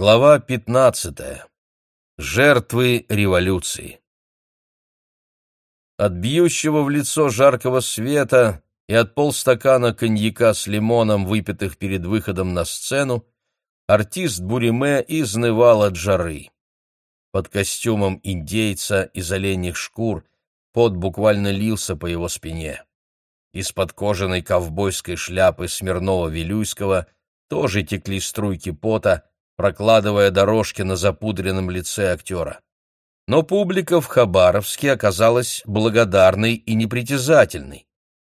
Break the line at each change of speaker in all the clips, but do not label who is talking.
Глава 15. Жертвы революции. От бьющего в лицо жаркого света и от полстакана коньяка с лимоном, выпитых перед выходом на сцену, артист Буриме изнывал от жары. Под костюмом индейца из оленьих шкур пот буквально лился по его спине. Из-под кожаной ковбойской шляпы Смирнова-Вилюйского тоже текли струйки пота, прокладывая дорожки на запудренном лице актера. Но публика в Хабаровске оказалась благодарной и непритязательной.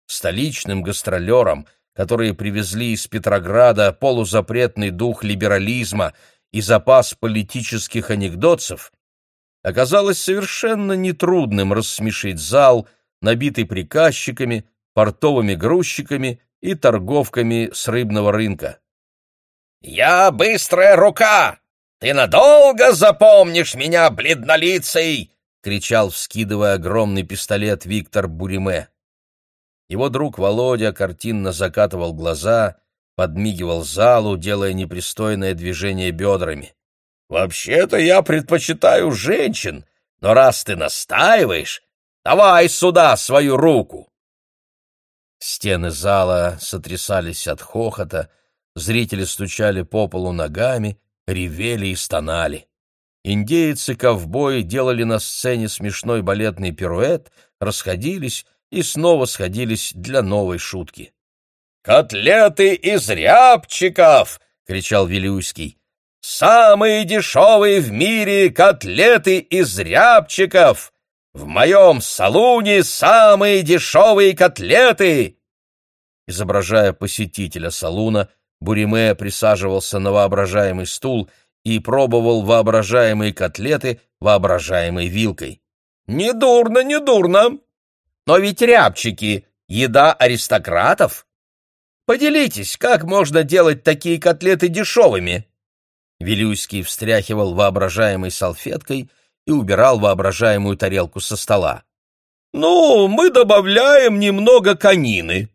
Столичным гастролерам, которые привезли из Петрограда полузапретный дух либерализма и запас политических анекдотцев, оказалось совершенно нетрудным рассмешить зал, набитый приказчиками, портовыми грузчиками и торговками с рыбного рынка.
«Я быстрая рука! Ты надолго запомнишь меня, бледнолицей!» — кричал, вскидывая огромный пистолет Виктор Буриме.
Его друг Володя картинно закатывал глаза, подмигивал залу, делая непристойное движение бедрами.
«Вообще-то я предпочитаю женщин, но раз ты настаиваешь, давай сюда свою руку!»
Стены зала сотрясались от хохота, Зрители стучали по полу ногами, ревели и стонали. Индейцы ковбои делали на сцене смешной балетный пируэт, расходились и снова сходились для новой шутки.
«Котлеты из рябчиков!» — кричал Вилюйский. «Самые дешевые в мире котлеты из рябчиков! В моем салуне самые дешевые котлеты!»
Изображая посетителя салуна, Буриме присаживался на воображаемый стул и пробовал воображаемые котлеты воображаемой вилкой.
«Недурно, недурно! Но ведь рябчики — еда аристократов! Поделитесь, как можно делать такие котлеты дешевыми?»
Вилюйский встряхивал воображаемой салфеткой и убирал воображаемую тарелку со стола.
«Ну, мы добавляем немного конины».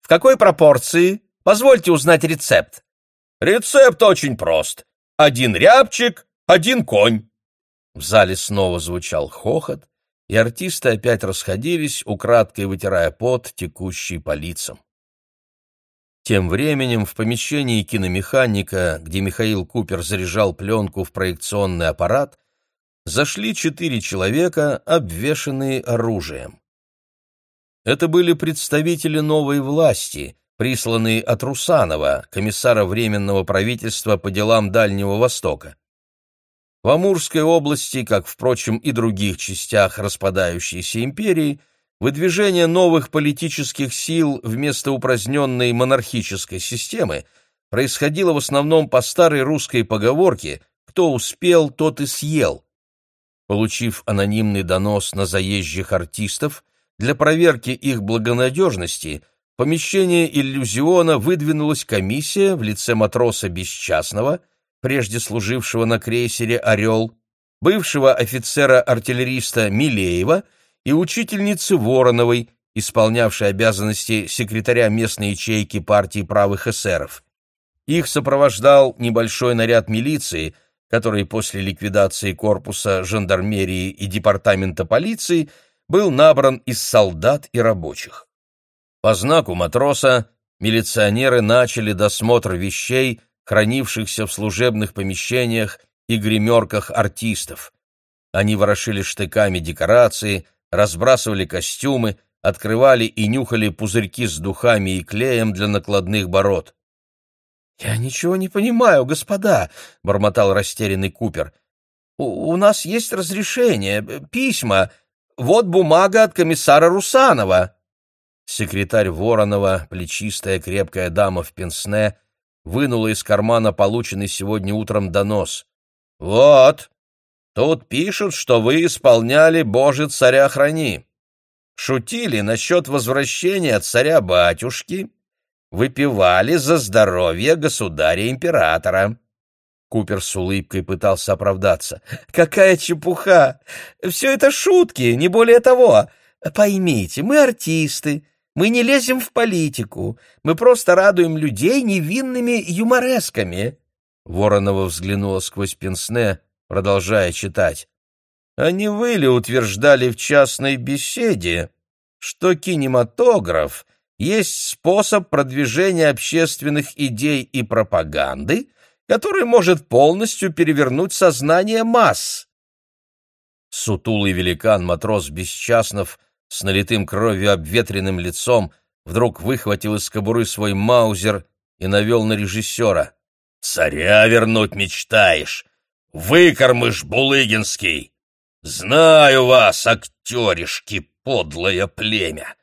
«В какой пропорции?» Позвольте узнать рецепт». «Рецепт очень прост. Один рябчик, один конь».
В зале снова звучал хохот, и артисты опять расходились, украдкой вытирая пот, текущий по лицам. Тем временем в помещении киномеханика, где Михаил Купер заряжал пленку в проекционный аппарат, зашли четыре человека, обвешанные оружием. Это были представители новой власти, присланный от Русанова, комиссара Временного правительства по делам Дальнего Востока. В Амурской области, как, впрочем, и других частях распадающейся империи, выдвижение новых политических сил вместо упраздненной монархической системы происходило в основном по старой русской поговорке «кто успел, тот и съел». Получив анонимный донос на заезжих артистов, для проверки их благонадежности – помещение иллюзиона выдвинулась комиссия в лице матроса Бесчастного, прежде служившего на крейсере «Орел», бывшего офицера-артиллериста Милеева и учительницы Вороновой, исполнявшей обязанности секретаря местной ячейки партии правых эсеров. Их сопровождал небольшой наряд милиции, который после ликвидации корпуса жандармерии и департамента полиции был набран из солдат и рабочих. По знаку матроса милиционеры начали досмотр вещей, хранившихся в служебных помещениях и гримерках артистов. Они ворошили штыками декорации, разбрасывали костюмы, открывали и нюхали пузырьки с духами и клеем для накладных бород.
«Я ничего не понимаю, господа», — бормотал растерянный Купер. «У, «У нас есть разрешение, письма. Вот бумага от комиссара Русанова».
Секретарь Воронова, плечистая крепкая дама в пенсне, вынула из кармана полученный сегодня утром донос. «Вот, тут пишут, что вы исполняли «Боже, царя храни». Шутили насчет возвращения царя-батюшки, выпивали за здоровье государя-императора». Купер с улыбкой пытался оправдаться.
«Какая чепуха! Все это шутки, не более того. Поймите, мы артисты, мы не лезем в политику, мы просто радуем людей невинными юморесками.
Воронова взглянула сквозь пенсне, продолжая читать. «А не вы ли утверждали в частной беседе, что кинематограф есть способ продвижения общественных идей и пропаганды, который может полностью перевернуть сознание масс?» Сутулый великан-матрос Бесчастнов с налитым кровью обветренным лицом вдруг выхватил из кобуры свой маузер и навел на режиссера. «Царя вернуть мечтаешь! Выкормыш Булыгинский! Знаю вас, актеришки, подлое племя!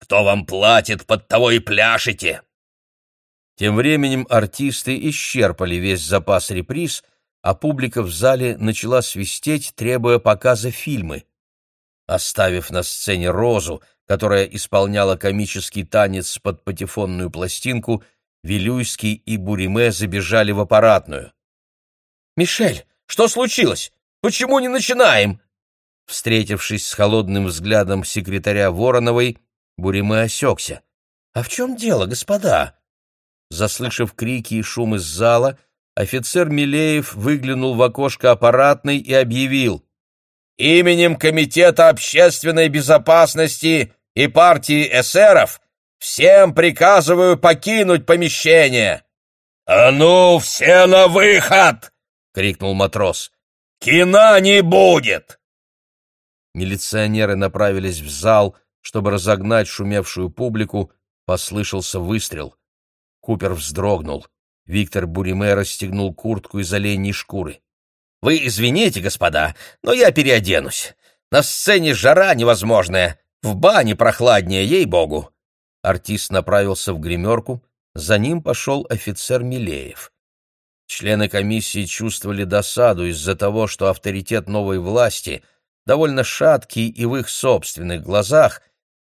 Кто вам платит, под того и пляшете!» Тем временем артисты исчерпали весь запас реприз — а публика в зале начала свистеть, требуя показа фильмы. Оставив на сцене Розу, которая исполняла комический танец под патефонную пластинку, Вилюйский и Буриме забежали в аппаратную. «Мишель, что случилось? Почему не начинаем?» Встретившись с холодным взглядом секретаря Вороновой, Буриме осекся. «А в чем дело, господа?» Заслышав крики и шум из зала, офицер Милеев выглянул в окошко аппаратной и объявил «Именем Комитета общественной безопасности и партии эсеров всем приказываю покинуть помещение!» «А ну, все на выход!» — крикнул матрос. «Кино не будет!» Милиционеры направились в зал, чтобы разогнать шумевшую публику, послышался выстрел. Купер вздрогнул. Виктор Буриме расстегнул куртку из оленьей шкуры. «Вы извините, господа, но я переоденусь. На сцене жара невозможная, в бане прохладнее, ей-богу!» Артист направился в гримерку, за ним пошел офицер Милеев. Члены комиссии чувствовали досаду из-за того, что авторитет новой власти, довольно шаткий и в их собственных глазах,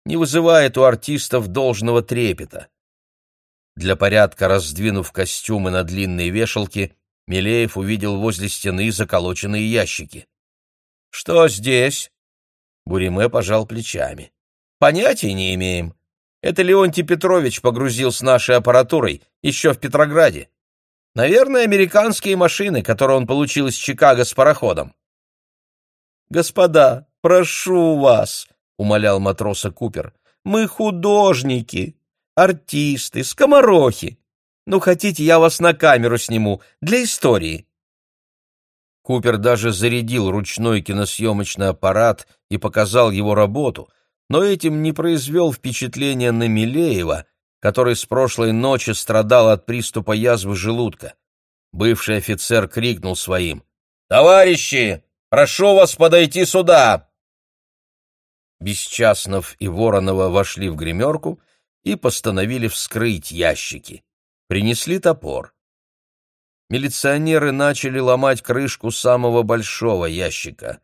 не вызывает у артистов должного трепета. Для порядка раздвинув костюмы на длинные вешалки, Милеев увидел возле стены заколоченные ящики. «Что здесь?» Буриме пожал плечами. «Понятия не имеем. Это Леонтий Петрович погрузил с нашей аппаратурой еще в Петрограде. Наверное, американские машины, которые он получил из Чикаго с пароходом». «Господа, прошу вас», — умолял матроса Купер, — «мы художники, артисты, скоморохи. Ну, хотите, я вас на камеру сниму, для истории». Купер даже зарядил ручной киносъемочный аппарат и показал его работу, но этим не произвел впечатления на Милеева, который с прошлой ночи страдал от приступа язвы желудка. Бывший офицер крикнул своим «Товарищи, прошу вас подойти сюда!» Бесчастнов и Воронова вошли в гримерку и постановили вскрыть ящики. Принесли топор. Милиционеры начали ломать крышку самого большого ящика.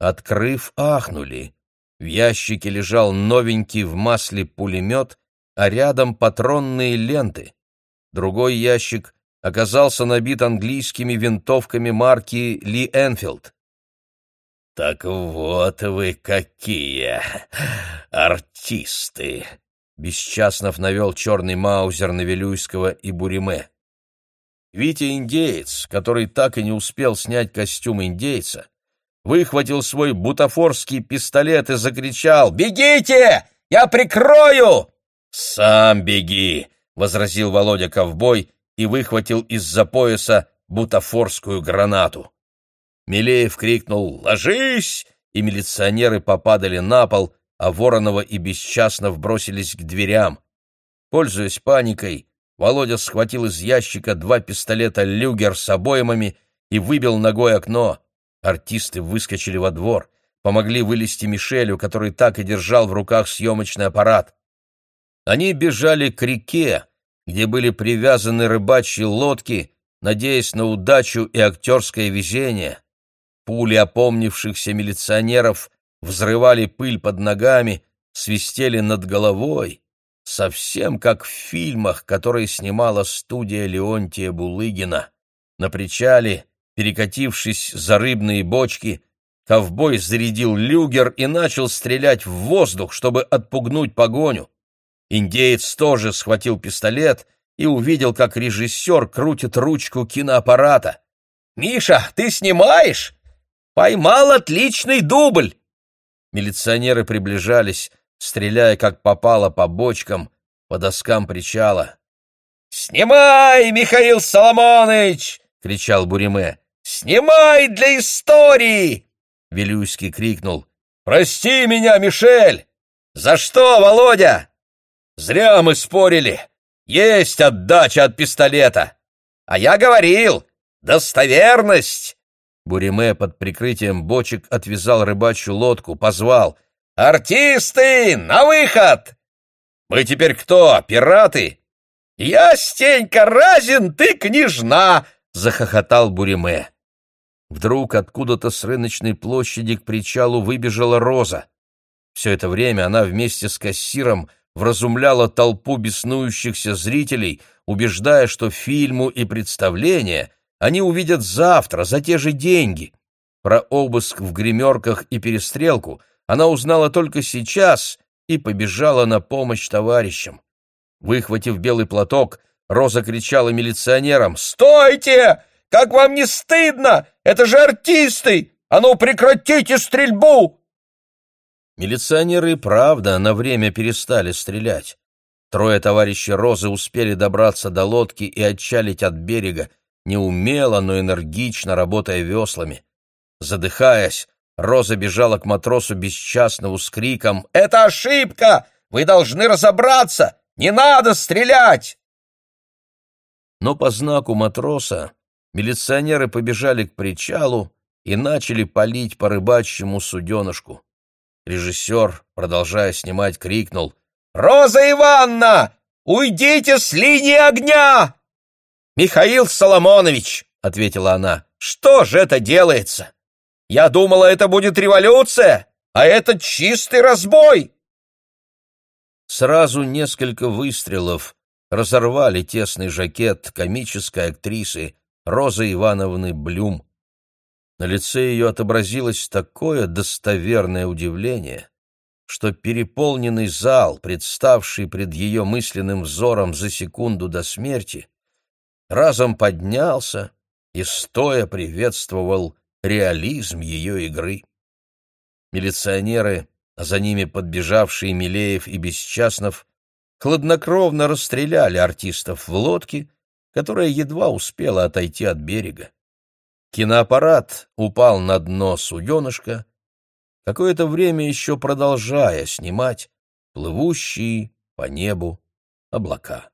Открыв, ахнули. В ящике лежал новенький в масле пулемет, а рядом патронные ленты. Другой ящик оказался набит английскими винтовками марки Ли Энфилд. «Так вот вы какие артисты!» Бесчастнов навел черный маузер на Вилюйского и Буриме. Витя-индеец, который так и не успел снять костюм индейца, выхватил свой бутафорский пистолет и закричал «Бегите! Я прикрою!» «Сам беги!» — возразил Володя ковбой и выхватил из-за пояса бутафорскую гранату. Милеев крикнул «Ложись!» и милиционеры попадали на пол, а Воронова и Бесчастнов бросились к дверям. Пользуясь паникой, Володя схватил из ящика два пистолета «Люгер» с обоймами и выбил ногой окно. Артисты выскочили во двор, помогли вылезти Мишелю, который так и держал в руках съемочный аппарат. Они бежали к реке, где были привязаны рыбачьи лодки, надеясь на удачу и актерское везение. Пули опомнившихся милиционеров взрывали пыль под ногами, свистели над головой, совсем как в фильмах, которые снимала студия Леонтия Булыгина. На причале, перекатившись за рыбные бочки, ковбой зарядил люгер и начал стрелять в воздух, чтобы отпугнуть погоню. Индеец тоже схватил пистолет и увидел, как режиссер крутит ручку киноаппарата.
«Миша, ты снимаешь? Поймал отличный дубль!»
Милиционеры приближались, стреляя как попало по бочкам, по доскам причала.
«Снимай, Михаил Соломонович!» — кричал Буриме. «Снимай для истории!»
Вилюйский крикнул.
«Прости меня, Мишель!» «За что, Володя?» «Зря мы спорили. Есть отдача от пистолета. А я говорил, достоверность!»
Буриме под прикрытием бочек отвязал рыбачью лодку, позвал.
«Артисты, на выход!» «Мы теперь кто, пираты?» «Я Стенька Разин, ты княжна!» — захохотал Буриме.
Вдруг откуда-то с рыночной площади к причалу выбежала Роза. Все это время она вместе с кассиром вразумляла толпу беснующихся зрителей, убеждая, что фильму и представление они увидят завтра за те же деньги. Про обыск в гримерках и перестрелку она узнала только сейчас и побежала на помощь товарищам. Выхватив белый платок, Роза кричала милиционерам
«Стойте! Как вам не стыдно? Это же артисты! А ну прекратите стрельбу!»
Милиционеры, правда, на время перестали стрелять. Трое товарищей Розы успели добраться до лодки и отчалить от берега, неумело, но энергично работая веслами. Задыхаясь, Роза бежала к матросу бесчастного с криком
«Это ошибка! Вы должны разобраться! Не надо стрелять!»
Но по знаку матроса милиционеры побежали к причалу и начали палить по рыбачьему суденышку. Режиссер, продолжая снимать, крикнул
«Роза Ивановна, уйдите с линии огня!» «Михаил Соломонович», — ответила она, — «что же это делается? Я думала, это будет революция, а это чистый разбой!»
Сразу несколько выстрелов разорвали тесный жакет комической актрисы Розы Ивановны Блюм. На лице ее отобразилось такое достоверное удивление, что переполненный зал, представший пред ее мысленным взором за секунду до смерти, разом поднялся и стоя приветствовал реализм ее игры. Милиционеры, а за ними подбежавшие Милеев и Бесчастнов, хладнокровно расстреляли артистов в лодке, которая едва успела отойти от берега. Киноаппарат упал на дно суденышка, какое-то время еще продолжая снимать плывущие по небу облака.